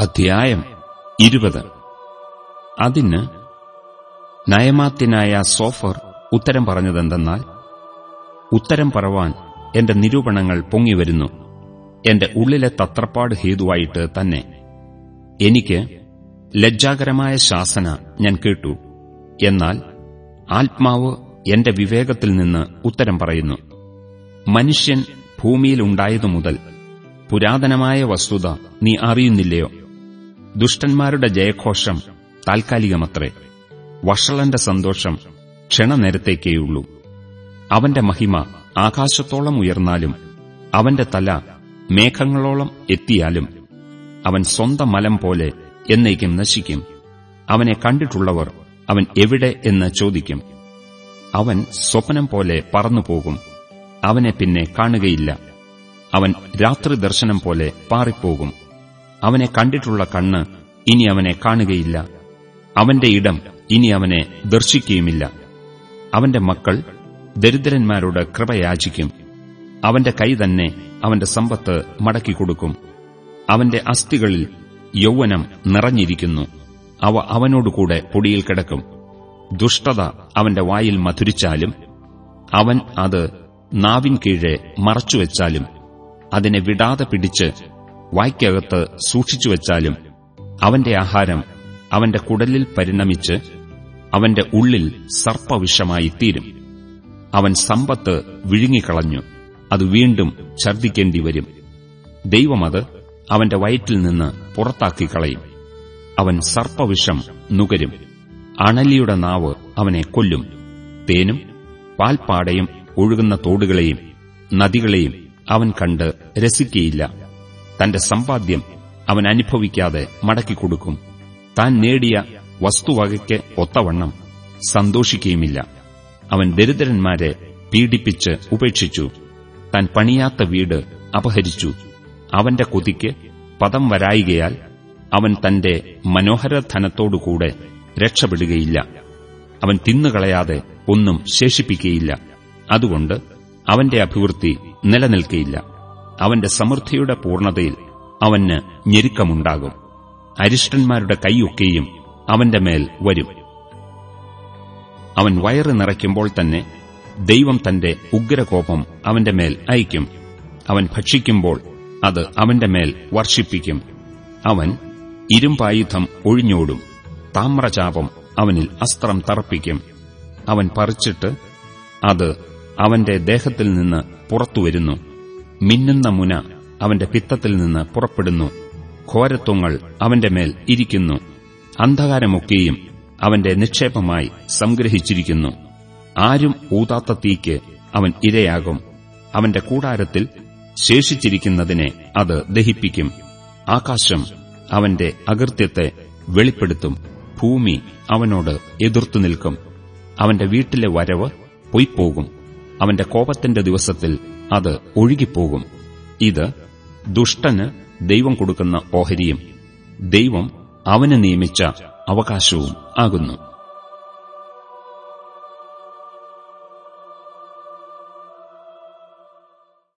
അധ്യായം ഇരുപത്. അതിന് നയമാത്തിനായ സോഫർ ഉത്തരം പറഞ്ഞതെന്തെന്നാൽ ഉത്തരം പറവാൻ എന്റെ നിരൂപണങ്ങൾ പൊങ്ങിവരുന്നു എന്റെ ഉള്ളിലെ തത്രപ്പാട് ഹേതുവായിട്ട് തന്നെ എനിക്ക് ലജ്ജാകരമായ ശാസന ഞാൻ കേട്ടു. എന്നാൽ ആത്മാവ് എന്റെ വിവേകത്തിൽ നിന്ന് ഉത്തരം പറയുന്നു. മനുഷ്യൻ ഭൂമിയിലുണ്ടായതു മുതൽ പുരാതനമായ വസ്തുത നീ അറിയുന്നില്ലയോ? ദുഷ്ടന്മാരുടെ ജയഘോഷം താൽക്കാലികമത്രേ. വഷളന്റെ സന്തോഷം ക്ഷണനേരത്തേക്കേയുള്ളൂ. അവന്റെ മഹിമ ആകാശത്തോളം ഉയർന്നാലും അവന്റെ തല മേഘങ്ങളോളം എത്തിയാലും അവൻ സ്വന്തം മലം പോലെ എന്നേക്കും നശിക്കും. അവനെ കണ്ടിട്ടുള്ളവർ അവൻ എവിടെ എന്ന് ചോദിക്കും. അവൻ സ്വപ്നം പോലെ പറന്നുപോകും അവനെ പിന്നെ കാണുകയില്ല. അവൻ രാത്രി ദർശനം പോലെ പാറിപ്പോകും. അവനെ കണ്ടിട്ടുള്ള കണ്ണ് ഇനി അവനെ കാണുകയില്ല. അവന്റെ ഇടം ഇനി അവനെ ദർശിക്കുകയുമില്ല. അവന്റെ മക്കൾ ദരിദ്രന്മാരോട് കൃപയാചിക്കും അവന്റെ കൈ തന്നെ അവന്റെ സമ്പത്ത് മടക്കിക്കൊടുക്കും അവന്റെ അസ്ഥികളിൽ യൗവനം നിറഞ്ഞിരിക്കുന്നു. അവ അവനോടുകൂടെ പൊടിയിൽ കിടക്കും. ദുഷ്ടത അവന്റെ വായിൽ മധുരിച്ചാലും അവൻ അത് നാവിൻ കീഴെ മറച്ചുവെച്ചാലും അതിനെ വിടാതെ പിടിച്ച് വായ്ക്കകത്ത് സൂക്ഷിച്ചുവെച്ചാലും അവന്റെ ആഹാരം അവന്റെ കുടലിൽ പരിണമിച്ച് അവന്റെ ഉള്ളിൽ സർപ്പവിഷമായി തീരും അവൻ സമ്പത്ത് വിഴുങ്ങിക്കളഞ്ഞു. അത് വീണ്ടും ഛർദ്ദിക്കേണ്ടി വരും ദൈവമത് അവന്റെ വയറ്റിൽ നിന്ന് പുറത്താക്കി കളയും അവൻ സർപ്പവിഷം നുകരും. അണലിയുടെ നാവ് അവനെ കൊല്ലും. തേനും പാൽപ്പാടയും ഒഴുകുന്ന തോടുകളെയും നദികളെയും അവൻ കണ്ട് രസിക്കയില്ല. തന്റെ സമ്പാദ്യം അവൻ അനുഭവിക്കാതെ മടക്കിക്കൊടുക്കും താൻ നേടിയ വസ്തുവകയ്ക്ക് ഒത്തവണ്ണം സന്തോഷിക്കുകയുമില്ല. അവൻ ദരിദ്രന്മാരെ പീഡിപ്പിച്ച് ഉപേക്ഷിച്ചു. താൻ പണിയാത്ത വീട് അപഹരിച്ചു. അവന്റെ കൊതിക്ക് പദം വരായികയാൽ അവൻ തന്റെ മനോഹരധനത്തോടുകൂടെ രക്ഷപ്പെടുകയില്ല. അവൻ തിന്നുകളയാതെ ഒന്നും ശേഷിപ്പിക്കുകയില്ല. അതുകൊണ്ട് അവന്റെ അഭിവൃദ്ധി നിലനിൽക്കയില്ല. അവന്റെ സമൃദ്ധിയുടെ പൂർണതയിൽ അവന് ഞെരുക്കമുണ്ടാകും. അരിഷ്ടന്മാരുടെ കൈയൊക്കെയും അവന്റെ മേൽ വരും. അവൻ വയറ് നിറയ്ക്കുമ്പോൾ തന്നെ ദൈവം തന്റെ ഉഗ്രകോപം അവന്റെ മേൽ അയക്കും അവൻ ഭക്ഷിക്കുമ്പോൾ അത് അവന്റെ മേൽ വർഷിപ്പിക്കും. അവൻ ഇരുമ്പായുധം ഒഴിഞ്ഞോടും. താമ്രചാപം അവനിൽ അസ്ത്രം തറപ്പിക്കും. അവൻ പറിച്ചിട്ട് അത് അവന്റെ ദേഹത്തിൽ നിന്ന് പുറത്തുവരുന്നു. മിന്നുന്ന മുന അവന്റെ പിത്തത്തിൽ നിന്ന് പുറപ്പെടുന്നു. ഘോരത്വങ്ങൾ അവന്റെ മേൽ ഇരിക്കുന്നു. അന്ധകാരമൊക്കെയും അവന്റെ നിക്ഷേപമായി സംഗ്രഹിച്ചിരിക്കുന്നു. ആരും ഊതാത്ത തീക്ക് അവൻ ഇരയാകും. അവന്റെ കൂടാരത്തിൽ ശേഷിച്ചിരിക്കുന്നതിനെ അത് ദഹിപ്പിക്കും. ആകാശം അവന്റെ അകൃത്യത്തെ വെളിപ്പെടുത്തും. ഭൂമി അവനോട് എതിർത്തു നിൽക്കും. അവന്റെ വീട്ടിലെ വരവ് പൊയ്പോകും. അവന്റെ കോപത്തിന്റെ ദിവസത്തിൽ അത് ഒഴുകിപ്പോകും. ഇത് ദുഷ്ടന് ദൈവം കൊടുക്കുന്ന ഓഹരിയും ദൈവം അവന് നിയമിച്ച അവകാശവും ആകുന്നു.